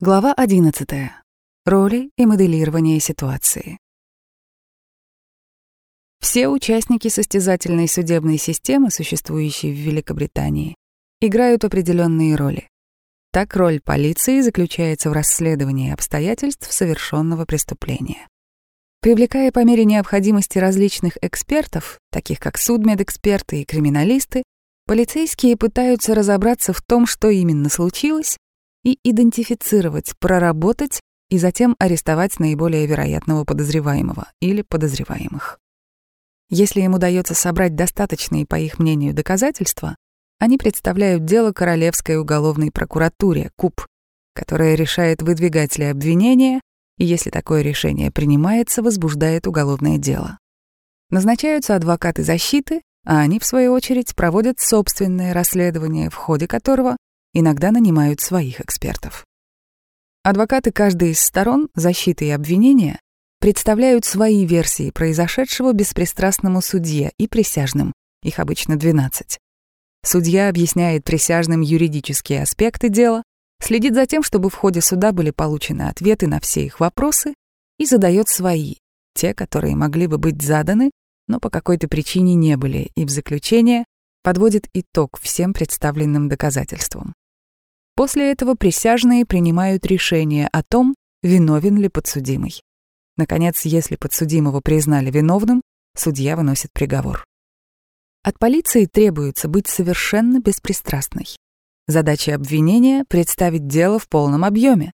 Глава 11. Роли и моделирование ситуации. Все участники состязательной судебной системы, существующей в Великобритании, играют определенные роли. Так роль полиции заключается в расследовании обстоятельств совершенного преступления. Привлекая по мере необходимости различных экспертов, таких как судмедэксперты и криминалисты, полицейские пытаются разобраться в том, что именно случилось, и идентифицировать, проработать и затем арестовать наиболее вероятного подозреваемого или подозреваемых. Если им удается собрать достаточные, по их мнению, доказательства, они представляют дело Королевской уголовной прокуратуре, КУП, которая решает, выдвигать ли обвинение, и если такое решение принимается, возбуждает уголовное дело. Назначаются адвокаты защиты, а они, в свою очередь, проводят собственное расследование, в ходе которого иногда нанимают своих экспертов. Адвокаты каждой из сторон, защиты и обвинения, представляют свои версии произошедшего беспристрастному судье и присяжным, их обычно 12. Судья объясняет присяжным юридические аспекты дела, следит за тем, чтобы в ходе суда были получены ответы на все их вопросы и задает свои, те, которые могли бы быть заданы, но по какой-то причине не были, и в заключение подводит итог всем представленным доказательствам. После этого присяжные принимают решение о том, виновен ли подсудимый. Наконец, если подсудимого признали виновным, судья выносит приговор. От полиции требуется быть совершенно беспристрастной. Задача обвинения — представить дело в полном объеме.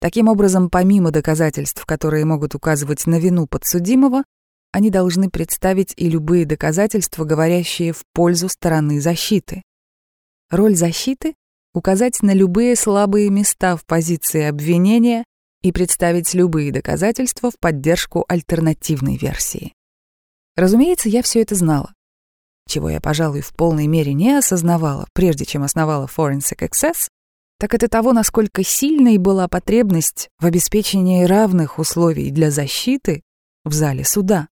Таким образом, помимо доказательств, которые могут указывать на вину подсудимого, они должны представить и любые доказательства, говорящие в пользу стороны защиты. Роль защиты указать на любые слабые места в позиции обвинения и представить любые доказательства в поддержку альтернативной версии. Разумеется, я все это знала. Чего я, пожалуй, в полной мере не осознавала, прежде чем основала Forensic Access, так это того, насколько сильной была потребность в обеспечении равных условий для защиты в зале суда.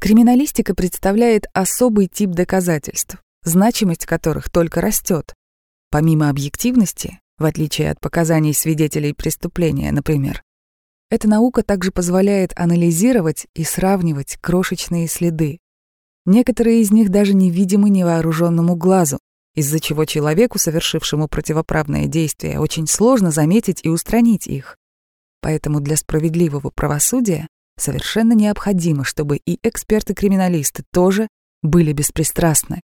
Криминалистика представляет особый тип доказательств, значимость которых только растет. Помимо объективности, в отличие от показаний свидетелей преступления, например, эта наука также позволяет анализировать и сравнивать крошечные следы. Некоторые из них даже невидимы невооруженному глазу, из-за чего человеку, совершившему противоправное действие, очень сложно заметить и устранить их. Поэтому для справедливого правосудия совершенно необходимо, чтобы и эксперты-криминалисты тоже были беспристрастны.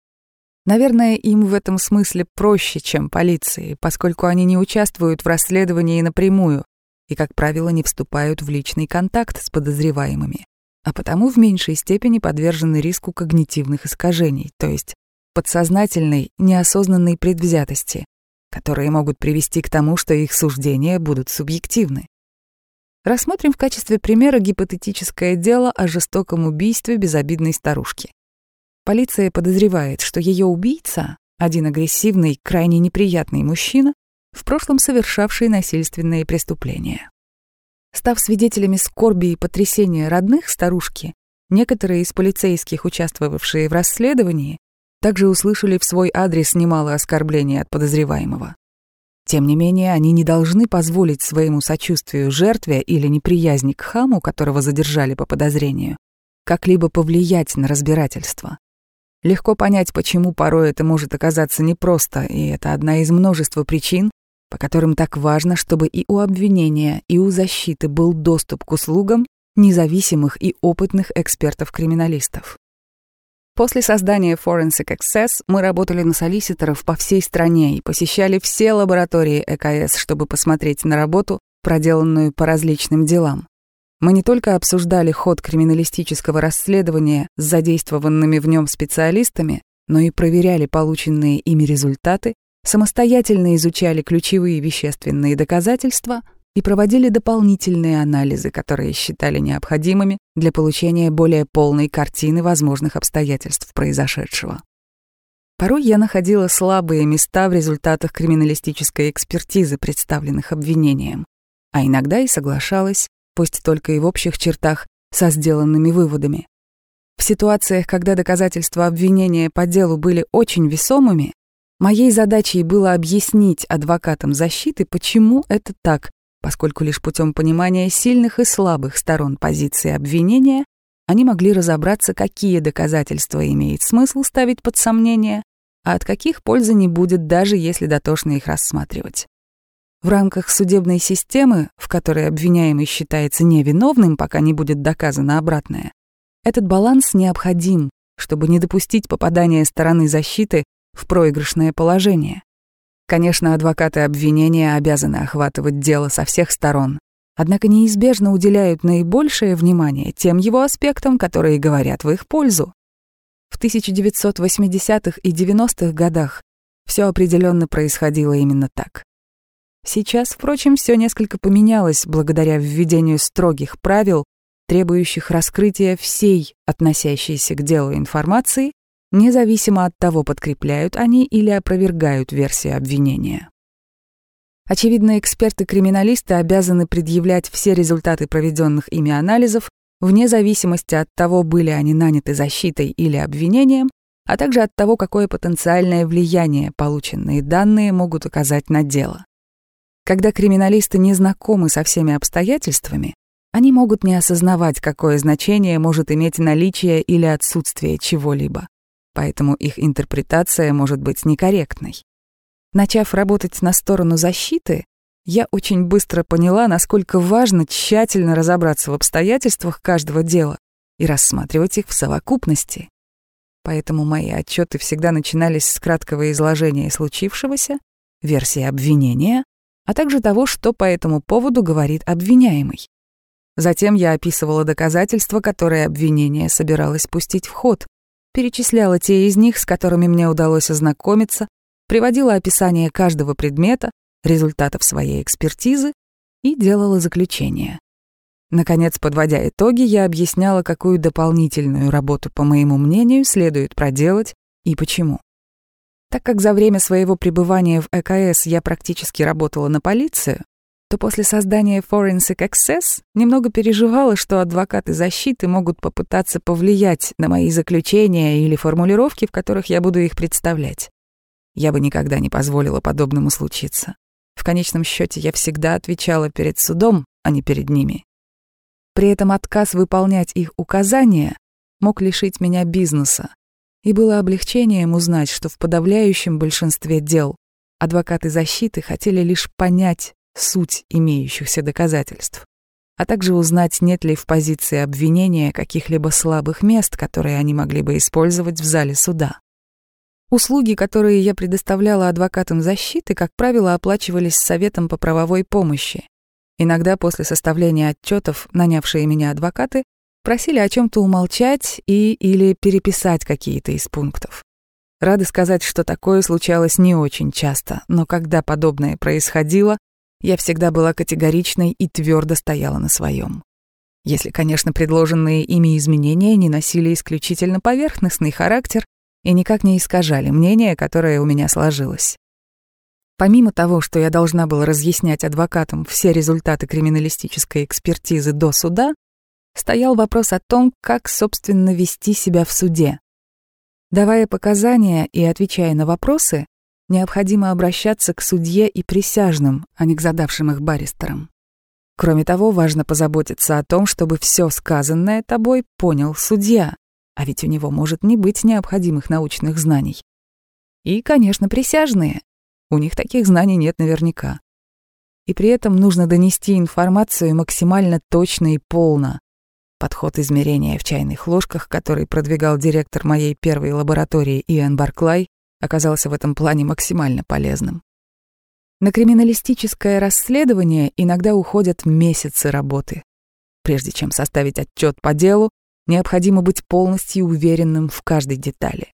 Наверное, им в этом смысле проще, чем полиции, поскольку они не участвуют в расследовании напрямую и, как правило, не вступают в личный контакт с подозреваемыми, а потому в меньшей степени подвержены риску когнитивных искажений, то есть подсознательной, неосознанной предвзятости, которые могут привести к тому, что их суждения будут субъективны. Рассмотрим в качестве примера гипотетическое дело о жестоком убийстве безобидной старушки. Полиция подозревает, что ее убийца, один агрессивный, крайне неприятный мужчина, в прошлом совершавший насильственные преступления. Став свидетелями скорби и потрясения родных старушки, некоторые из полицейских, участвовавшие в расследовании, также услышали в свой адрес немало оскорблений от подозреваемого. Тем не менее, они не должны позволить своему сочувствию жертве или неприязни к хаму, которого задержали по подозрению, как-либо повлиять на разбирательство. Легко понять, почему порой это может оказаться непросто, и это одна из множества причин, по которым так важно, чтобы и у обвинения, и у защиты был доступ к услугам независимых и опытных экспертов-криминалистов. После создания Forensic Access мы работали на солиситоров по всей стране и посещали все лаборатории ЭКС, чтобы посмотреть на работу, проделанную по различным делам. Мы не только обсуждали ход криминалистического расследования с задействованными в нем специалистами, но и проверяли полученные ими результаты, самостоятельно изучали ключевые вещественные доказательства и проводили дополнительные анализы, которые считали необходимыми для получения более полной картины возможных обстоятельств произошедшего. Порой я находила слабые места в результатах криминалистической экспертизы, представленных обвинением, а иногда и соглашалась пусть только и в общих чертах, со сделанными выводами. В ситуациях, когда доказательства обвинения по делу были очень весомыми, Моей задачей было объяснить адвокатам защиты, почему это так, поскольку лишь путем понимания сильных и слабых сторон позиции обвинения они могли разобраться, какие доказательства имеет смысл ставить под сомнение, а от каких пользы не будет, даже если дотошно их рассматривать. В рамках судебной системы, в которой обвиняемый считается невиновным, пока не будет доказано обратное, этот баланс необходим, чтобы не допустить попадания стороны защиты в проигрышное положение. Конечно, адвокаты обвинения обязаны охватывать дело со всех сторон, однако неизбежно уделяют наибольшее внимание тем его аспектам, которые говорят в их пользу. В 1980-х и 90-х годах все определенно происходило именно так. Сейчас, впрочем, все несколько поменялось благодаря введению строгих правил, требующих раскрытия всей относящейся к делу информации, независимо от того, подкрепляют они или опровергают версию обвинения. Очевидно, эксперты-криминалисты обязаны предъявлять все результаты проведенных ими анализов, вне зависимости от того, были они наняты защитой или обвинением, а также от того, какое потенциальное влияние полученные данные могут оказать на дело. Когда криминалисты не знакомы со всеми обстоятельствами, они могут не осознавать, какое значение может иметь наличие или отсутствие чего-либо. Поэтому их интерпретация может быть некорректной. Начав работать на сторону защиты, я очень быстро поняла, насколько важно тщательно разобраться в обстоятельствах каждого дела и рассматривать их в совокупности. Поэтому мои отчеты всегда начинались с краткого изложения случившегося, версии обвинения, а также того, что по этому поводу говорит обвиняемый. Затем я описывала доказательства, которые обвинение собиралось пустить в ход, перечисляла те из них, с которыми мне удалось ознакомиться, приводила описание каждого предмета, результатов своей экспертизы и делала заключение. Наконец, подводя итоги, я объясняла, какую дополнительную работу, по моему мнению, следует проделать и почему. Так как за время своего пребывания в ЭКС я практически работала на полицию, то после создания Forensic Access немного переживала, что адвокаты защиты могут попытаться повлиять на мои заключения или формулировки, в которых я буду их представлять. Я бы никогда не позволила подобному случиться. В конечном счете я всегда отвечала перед судом, а не перед ними. При этом отказ выполнять их указания мог лишить меня бизнеса, и было облегчением узнать, что в подавляющем большинстве дел адвокаты защиты хотели лишь понять суть имеющихся доказательств, а также узнать, нет ли в позиции обвинения каких-либо слабых мест, которые они могли бы использовать в зале суда. Услуги, которые я предоставляла адвокатам защиты, как правило, оплачивались Советом по правовой помощи. Иногда после составления отчетов нанявшие меня адвокаты просили о чем то умолчать и или переписать какие-то из пунктов. Рады сказать, что такое случалось не очень часто, но когда подобное происходило, я всегда была категоричной и твердо стояла на своем. Если, конечно, предложенные ими изменения не носили исключительно поверхностный характер и никак не искажали мнение, которое у меня сложилось. Помимо того, что я должна была разъяснять адвокатам все результаты криминалистической экспертизы до суда, стоял вопрос о том, как, собственно, вести себя в суде. Давая показания и отвечая на вопросы, необходимо обращаться к судье и присяжным, а не к задавшим их баристерам. Кроме того, важно позаботиться о том, чтобы все сказанное тобой понял судья, а ведь у него может не быть необходимых научных знаний. И, конечно, присяжные. У них таких знаний нет наверняка. И при этом нужно донести информацию максимально точно и полно. Подход измерения в чайных ложках, который продвигал директор моей первой лаборатории Иэн Барклай, оказался в этом плане максимально полезным. На криминалистическое расследование иногда уходят месяцы работы. Прежде чем составить отчет по делу, необходимо быть полностью уверенным в каждой детали.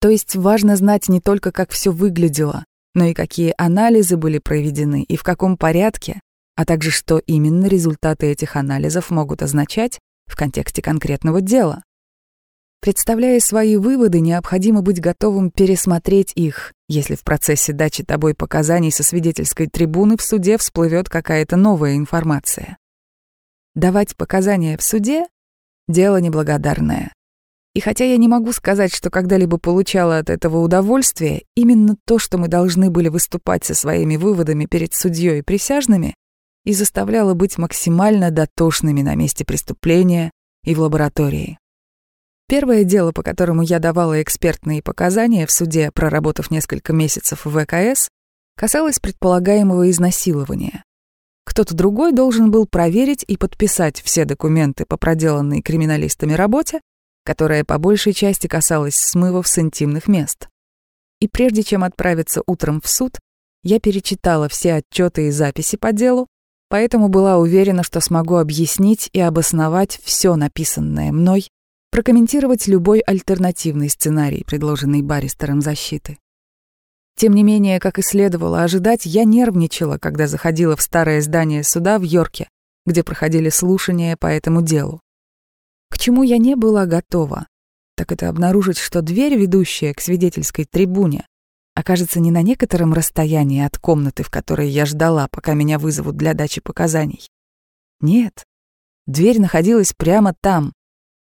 То есть важно знать не только, как все выглядело, но и какие анализы были проведены и в каком порядке, а также что именно результаты этих анализов могут означать в контексте конкретного дела. Представляя свои выводы, необходимо быть готовым пересмотреть их, если в процессе дачи тобой показаний со свидетельской трибуны в суде всплывет какая-то новая информация. Давать показания в суде — дело неблагодарное. И хотя я не могу сказать, что когда-либо получала от этого удовольствие, именно то, что мы должны были выступать со своими выводами перед судьей и присяжными, и заставляло быть максимально дотошными на месте преступления и в лаборатории. Первое дело, по которому я давала экспертные показания в суде, проработав несколько месяцев в ВКС, касалось предполагаемого изнасилования. Кто-то другой должен был проверить и подписать все документы по проделанной криминалистами работе, которая по большей части касалась смывов с интимных мест. И прежде чем отправиться утром в суд, я перечитала все отчеты и записи по делу, поэтому была уверена, что смогу объяснить и обосновать все написанное мной, прокомментировать любой альтернативный сценарий, предложенный баристером защиты. Тем не менее, как и следовало ожидать, я нервничала, когда заходила в старое здание суда в Йорке, где проходили слушания по этому делу. К чему я не была готова, так это обнаружить, что дверь, ведущая к свидетельской трибуне, окажется не на некотором расстоянии от комнаты, в которой я ждала, пока меня вызовут для дачи показаний. Нет, дверь находилась прямо там,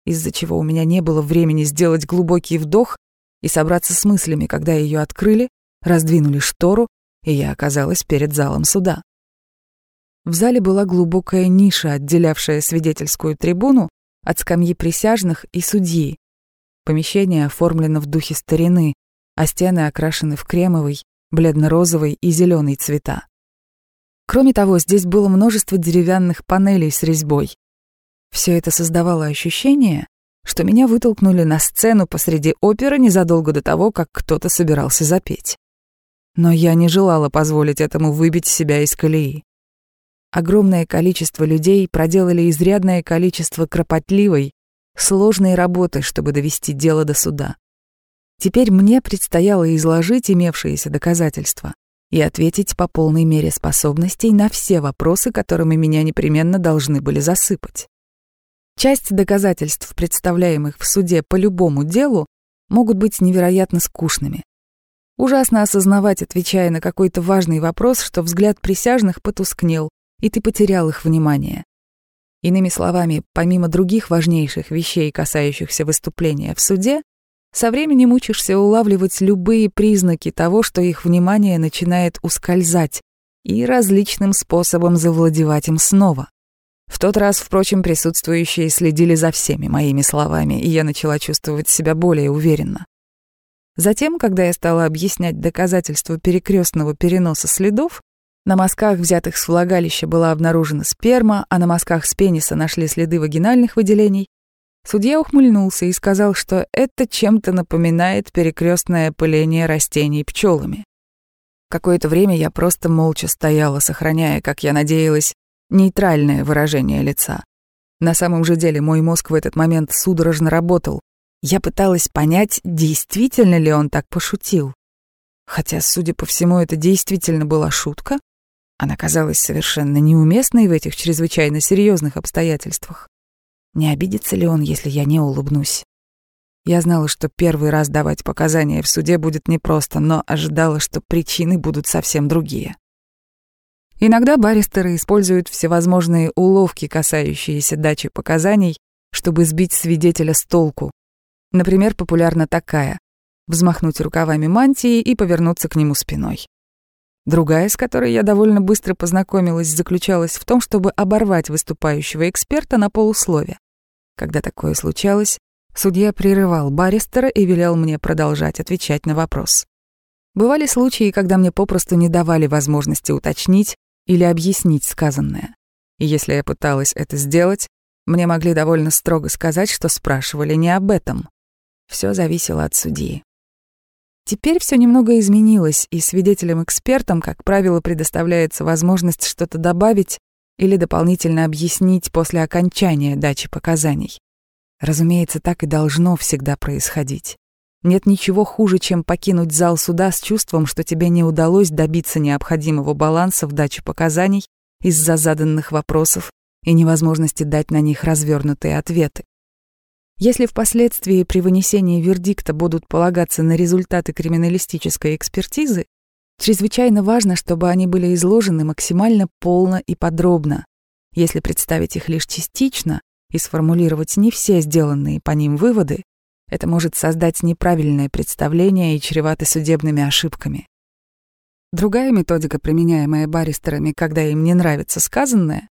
из-за чего у меня не было времени сделать глубокий вдох и собраться с мыслями, когда ее открыли, раздвинули штору, и я оказалась перед залом суда. В зале была глубокая ниша, отделявшая свидетельскую трибуну от скамьи присяжных и судьи. Помещение оформлено в духе старины, а стены окрашены в кремовый, бледно-розовый и зеленый цвета. Кроме того, здесь было множество деревянных панелей с резьбой. Все это создавало ощущение, что меня вытолкнули на сцену посреди оперы незадолго до того, как кто-то собирался запеть. Но я не желала позволить этому выбить себя из колеи. Огромное количество людей проделали изрядное количество кропотливой, сложной работы, чтобы довести дело до суда. Теперь мне предстояло изложить имевшиеся доказательства и ответить по полной мере способностей на все вопросы, которыми меня непременно должны были засыпать. Часть доказательств, представляемых в суде по любому делу, могут быть невероятно скучными. Ужасно осознавать, отвечая на какой-то важный вопрос, что взгляд присяжных потускнел, и ты потерял их внимание. Иными словами, помимо других важнейших вещей, касающихся выступления в суде, со временем учишься улавливать любые признаки того, что их внимание начинает ускользать, и различным способом завладевать им снова. В тот раз, впрочем, присутствующие следили за всеми моими словами, и я начала чувствовать себя более уверенно. Затем, когда я стала объяснять доказательства перекрестного переноса следов, на мазках, взятых с влагалища, была обнаружена сперма, а на мазках с пениса нашли следы вагинальных выделений. Судья ухмыльнулся и сказал, что это чем-то напоминает перекрестное опыление растений пчелами. Какое-то время я просто молча стояла, сохраняя, как я надеялась, нейтральное выражение лица. На самом же деле мой мозг в этот момент судорожно работал. Я пыталась понять, действительно ли он так пошутил. Хотя, судя по всему, это действительно была шутка, она казалась совершенно неуместной в этих чрезвычайно серьезных обстоятельствах. Не обидится ли он, если я не улыбнусь? Я знала, что первый раз давать показания в суде будет непросто, но ожидала, что причины будут совсем другие. Иногда баристеры используют всевозможные уловки, касающиеся дачи показаний, чтобы сбить свидетеля с толку. Например, популярна такая — взмахнуть рукавами мантии и повернуться к нему спиной. Другая, с которой я довольно быстро познакомилась, заключалась в том, чтобы оборвать выступающего эксперта на полуслове. Когда такое случалось, судья прерывал баристера и велел мне продолжать отвечать на вопрос. Бывали случаи, когда мне попросту не давали возможности уточнить или объяснить сказанное. И если я пыталась это сделать, мне могли довольно строго сказать, что спрашивали не об этом. Все зависело от судьи. Теперь все немного изменилось, и свидетелям-экспертам, как правило, предоставляется возможность что-то добавить или дополнительно объяснить после окончания дачи показаний. Разумеется, так и должно всегда происходить. Нет ничего хуже, чем покинуть зал суда с чувством, что тебе не удалось добиться необходимого баланса в даче показаний из-за заданных вопросов и невозможности дать на них развернутые ответы. Если впоследствии при вынесении вердикта будут полагаться на результаты криминалистической экспертизы, чрезвычайно важно, чтобы они были изложены максимально полно и подробно. Если представить их лишь частично и сформулировать не все сделанные по ним выводы, Это может создать неправильное представление и чревато судебными ошибками. Другая методика, применяемая баристерами, когда им не нравится сказанное,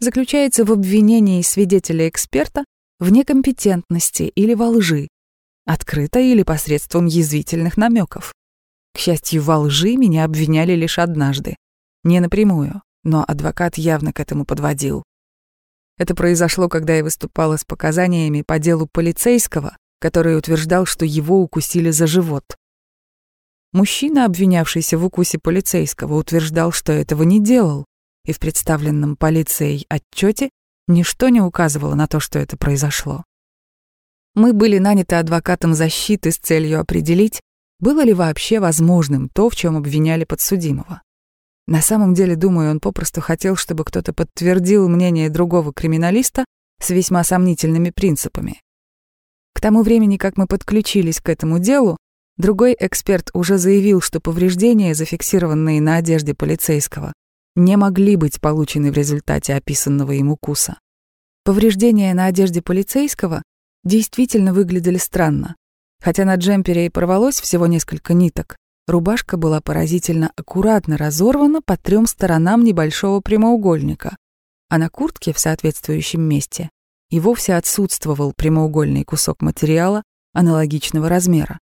заключается в обвинении свидетеля-эксперта в некомпетентности или во лжи, открыто или посредством язвительных намеков. К счастью, во лжи меня обвиняли лишь однажды. Не напрямую, но адвокат явно к этому подводил. Это произошло, когда я выступала с показаниями по делу полицейского, который утверждал, что его укусили за живот. Мужчина, обвинявшийся в укусе полицейского, утверждал, что этого не делал, и в представленном полицией отчете ничто не указывало на то, что это произошло. Мы были наняты адвокатом защиты с целью определить, было ли вообще возможным то, в чем обвиняли подсудимого. На самом деле, думаю, он попросту хотел, чтобы кто-то подтвердил мнение другого криминалиста с весьма сомнительными принципами. К тому времени, как мы подключились к этому делу, другой эксперт уже заявил, что повреждения, зафиксированные на одежде полицейского, не могли быть получены в результате описанного им укуса. Повреждения на одежде полицейского действительно выглядели странно. Хотя на джемпере и порвалось всего несколько ниток, Рубашка была поразительно аккуратно разорвана по трем сторонам небольшого прямоугольника, а на куртке в соответствующем месте и вовсе отсутствовал прямоугольный кусок материала аналогичного размера.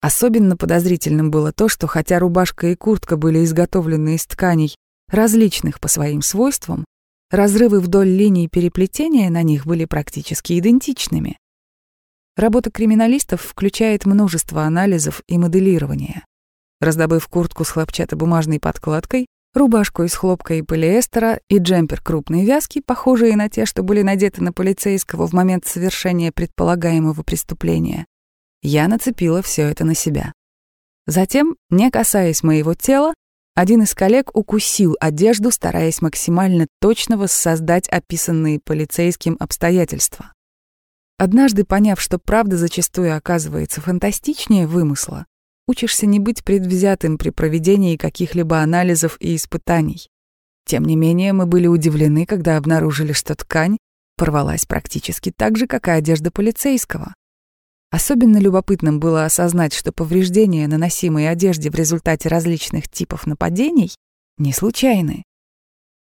Особенно подозрительным было то, что хотя рубашка и куртка были изготовлены из тканей, различных по своим свойствам, разрывы вдоль линии переплетения на них были практически идентичными. Работа криминалистов включает множество анализов и моделирования. Раздобыв куртку с хлопчатобумажной подкладкой, рубашку из хлопка и полиэстера и джемпер крупной вязки, похожие на те, что были надеты на полицейского в момент совершения предполагаемого преступления, я нацепила все это на себя. Затем, не касаясь моего тела, один из коллег укусил одежду, стараясь максимально точно воссоздать описанные полицейским обстоятельства. Однажды поняв, что правда зачастую оказывается фантастичнее вымысла, учишься не быть предвзятым при проведении каких-либо анализов и испытаний. Тем не менее, мы были удивлены, когда обнаружили, что ткань порвалась практически так же, как и одежда полицейского. Особенно любопытным было осознать, что повреждения, наносимые одежде в результате различных типов нападений, не случайны.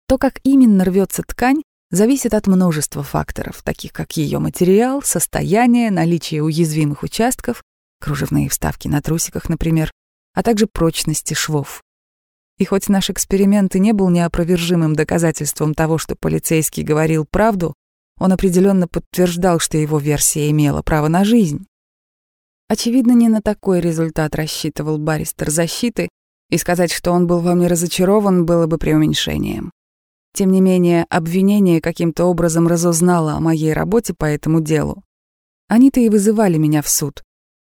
То, как именно рвется ткань, зависит от множества факторов, таких как ее материал, состояние, наличие уязвимых участков кружевные вставки на трусиках, например, а также прочности швов. И хоть наш эксперимент и не был неопровержимым доказательством того, что полицейский говорил правду, он определенно подтверждал, что его версия имела право на жизнь. Очевидно, не на такой результат рассчитывал баристер защиты, и сказать, что он был во мне разочарован, было бы преуменьшением. Тем не менее, обвинение каким-то образом разузнало о моей работе по этому делу. Они-то и вызывали меня в суд.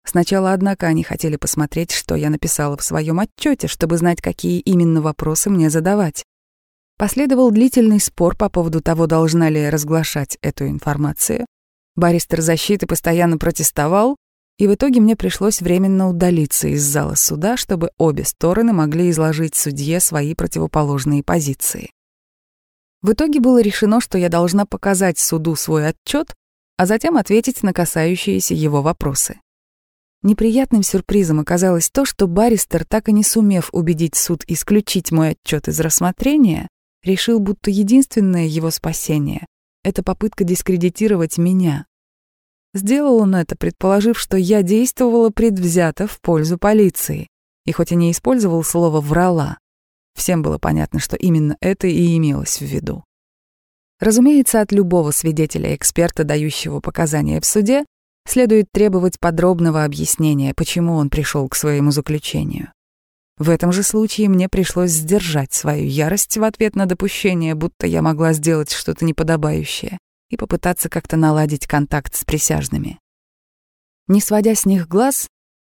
Сначала, однако, они хотели посмотреть, что я написала в своем отчете, чтобы знать, какие именно вопросы мне задавать. Последовал длительный спор по поводу того, должна ли разглашать эту информацию. Баристер защиты постоянно протестовал, и в итоге мне пришлось временно удалиться из зала суда, чтобы обе стороны могли изложить судье свои противоположные позиции. В итоге было решено, что я должна показать суду свой отчет, а затем ответить на касающиеся его вопросы. Неприятным сюрпризом оказалось то, что баристер, так и не сумев убедить суд исключить мой отчет из рассмотрения, решил, будто единственное его спасение — это попытка дискредитировать меня. Сделал он это, предположив, что я действовала предвзято в пользу полиции, и хоть и не использовал слово «врала», всем было понятно, что именно это и имелось в виду. Разумеется, от любого свидетеля-эксперта, дающего показания в суде, следует требовать подробного объяснения, почему он пришел к своему заключению. В этом же случае мне пришлось сдержать свою ярость в ответ на допущение, будто я могла сделать что-то неподобающее, и попытаться как-то наладить контакт с присяжными. Не сводя с них глаз,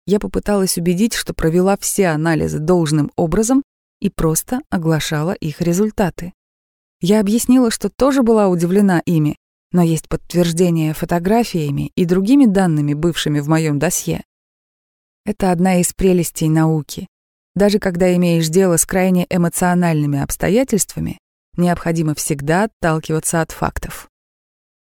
я попыталась убедить, что провела все анализы должным образом и просто оглашала их результаты. Я объяснила, что тоже была удивлена ими, но есть подтверждение фотографиями и другими данными, бывшими в моем досье. Это одна из прелестей науки. Даже когда имеешь дело с крайне эмоциональными обстоятельствами, необходимо всегда отталкиваться от фактов.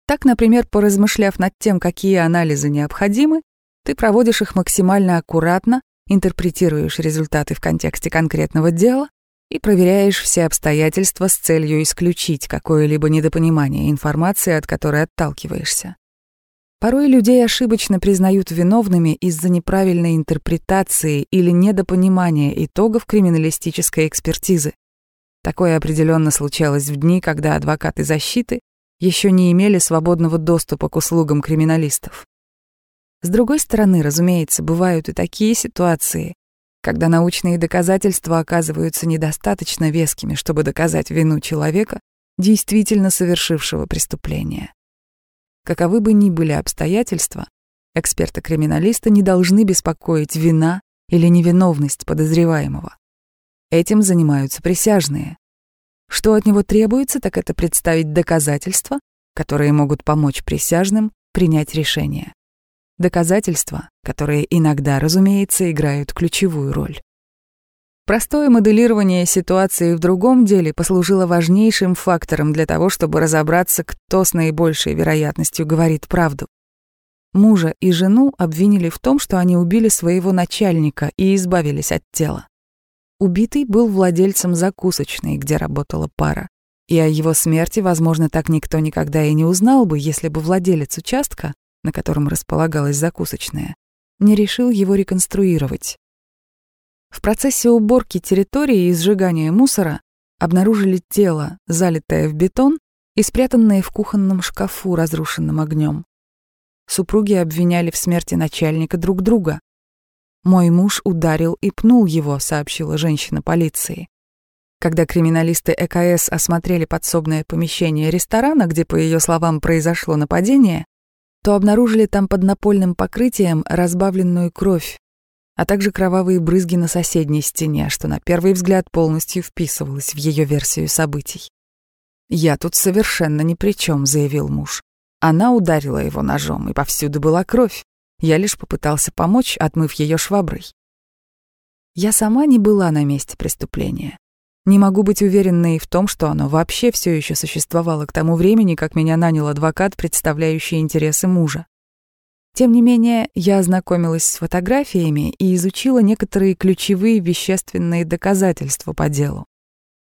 Так, например, поразмышляв над тем, какие анализы необходимы, ты проводишь их максимально аккуратно, интерпретируешь результаты в контексте конкретного дела и проверяешь все обстоятельства с целью исключить какое-либо недопонимание информации, от которой отталкиваешься. Порой людей ошибочно признают виновными из-за неправильной интерпретации или недопонимания итогов криминалистической экспертизы. Такое определенно случалось в дни, когда адвокаты защиты еще не имели свободного доступа к услугам криминалистов. С другой стороны, разумеется, бывают и такие ситуации, когда научные доказательства оказываются недостаточно вескими, чтобы доказать вину человека, действительно совершившего преступление. Каковы бы ни были обстоятельства, эксперты-криминалисты не должны беспокоить вина или невиновность подозреваемого. Этим занимаются присяжные. Что от него требуется, так это представить доказательства, которые могут помочь присяжным принять решение. Доказательства, которые иногда, разумеется, играют ключевую роль. Простое моделирование ситуации в другом деле послужило важнейшим фактором для того, чтобы разобраться, кто с наибольшей вероятностью говорит правду. Мужа и жену обвинили в том, что они убили своего начальника и избавились от тела. Убитый был владельцем закусочной, где работала пара. И о его смерти, возможно, так никто никогда и не узнал бы, если бы владелец участка на котором располагалась закусочная, не решил его реконструировать. В процессе уборки территории и сжигания мусора обнаружили тело, залитое в бетон и спрятанное в кухонном шкафу, разрушенным огнем. Супруги обвиняли в смерти начальника друг друга. «Мой муж ударил и пнул его», — сообщила женщина полиции. Когда криминалисты ЭКС осмотрели подсобное помещение ресторана, где, по ее словам, произошло нападение, то обнаружили там под напольным покрытием разбавленную кровь, а также кровавые брызги на соседней стене, что на первый взгляд полностью вписывалось в ее версию событий. «Я тут совершенно ни при чем», — заявил муж. Она ударила его ножом, и повсюду была кровь. Я лишь попытался помочь, отмыв ее шваброй. Я сама не была на месте преступления. Не могу быть уверенной в том, что оно вообще все еще существовало к тому времени, как меня нанял адвокат, представляющий интересы мужа. Тем не менее, я ознакомилась с фотографиями и изучила некоторые ключевые вещественные доказательства по делу.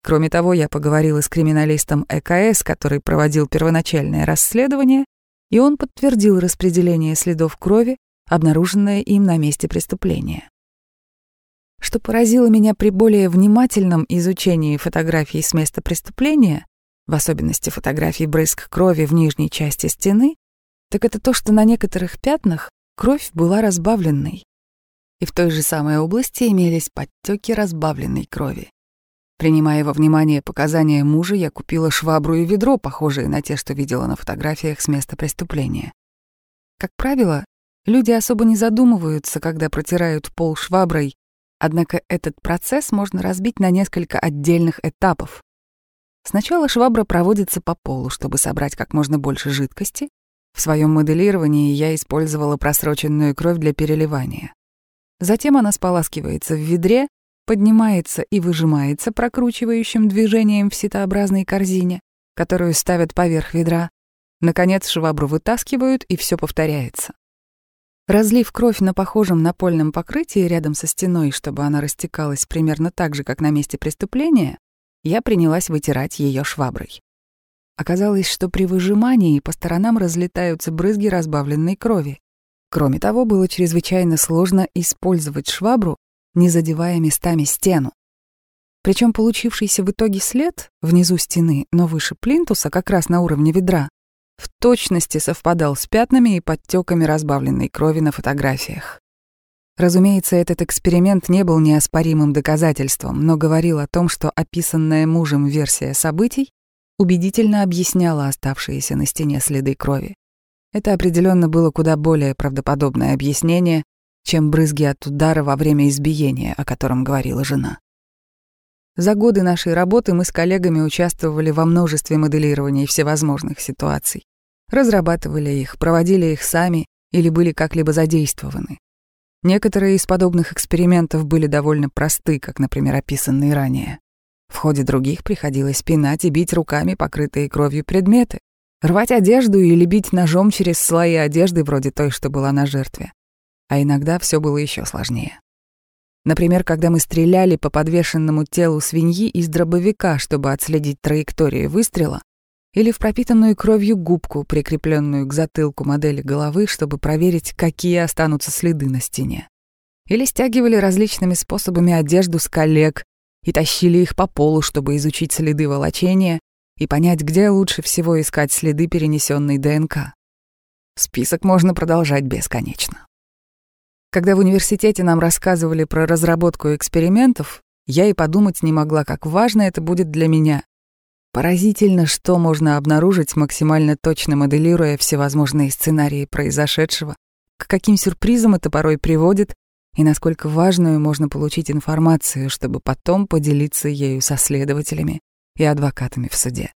Кроме того, я поговорила с криминалистом ЭКС, который проводил первоначальное расследование, и он подтвердил распределение следов крови, обнаруженное им на месте преступления. Что поразило меня при более внимательном изучении фотографий с места преступления, в особенности фотографий брызг крови в нижней части стены, так это то, что на некоторых пятнах кровь была разбавленной. И в той же самой области имелись подтеки разбавленной крови. Принимая во внимание показания мужа, я купила швабру и ведро, похожие на те, что видела на фотографиях с места преступления. Как правило, люди особо не задумываются, когда протирают пол шваброй Однако этот процесс можно разбить на несколько отдельных этапов. Сначала швабра проводится по полу, чтобы собрать как можно больше жидкости. В своем моделировании я использовала просроченную кровь для переливания. Затем она споласкивается в ведре, поднимается и выжимается прокручивающим движением в ситообразной корзине, которую ставят поверх ведра. Наконец швабру вытаскивают, и все повторяется. Разлив кровь на похожем напольном покрытии рядом со стеной, чтобы она растекалась примерно так же, как на месте преступления, я принялась вытирать ее шваброй. Оказалось, что при выжимании по сторонам разлетаются брызги разбавленной крови. Кроме того, было чрезвычайно сложно использовать швабру, не задевая местами стену. Причем получившийся в итоге след внизу стены, но выше плинтуса, как раз на уровне ведра, в точности совпадал с пятнами и подтеками разбавленной крови на фотографиях. Разумеется, этот эксперимент не был неоспоримым доказательством, но говорил о том, что описанная мужем версия событий убедительно объясняла оставшиеся на стене следы крови. Это определенно было куда более правдоподобное объяснение, чем брызги от удара во время избиения, о котором говорила жена. За годы нашей работы мы с коллегами участвовали во множестве моделирований всевозможных ситуаций. Разрабатывали их, проводили их сами или были как-либо задействованы. Некоторые из подобных экспериментов были довольно просты, как, например, описанные ранее. В ходе других приходилось пинать и бить руками покрытые кровью предметы, Рвать одежду или бить ножом через слои одежды вроде той, что была на жертве. А иногда все было еще сложнее. Например, когда мы стреляли по подвешенному телу свиньи из дробовика, чтобы отследить траекторию выстрела, или в пропитанную кровью губку, прикрепленную к затылку модели головы, чтобы проверить, какие останутся следы на стене. Или стягивали различными способами одежду с коллег и тащили их по полу, чтобы изучить следы волочения и понять, где лучше всего искать следы перенесенной ДНК. Список можно продолжать бесконечно. Когда в университете нам рассказывали про разработку экспериментов, я и подумать не могла, как важно это будет для меня. Поразительно, что можно обнаружить, максимально точно моделируя всевозможные сценарии произошедшего, к каким сюрпризам это порой приводит и насколько важную можно получить информацию, чтобы потом поделиться ею со следователями и адвокатами в суде.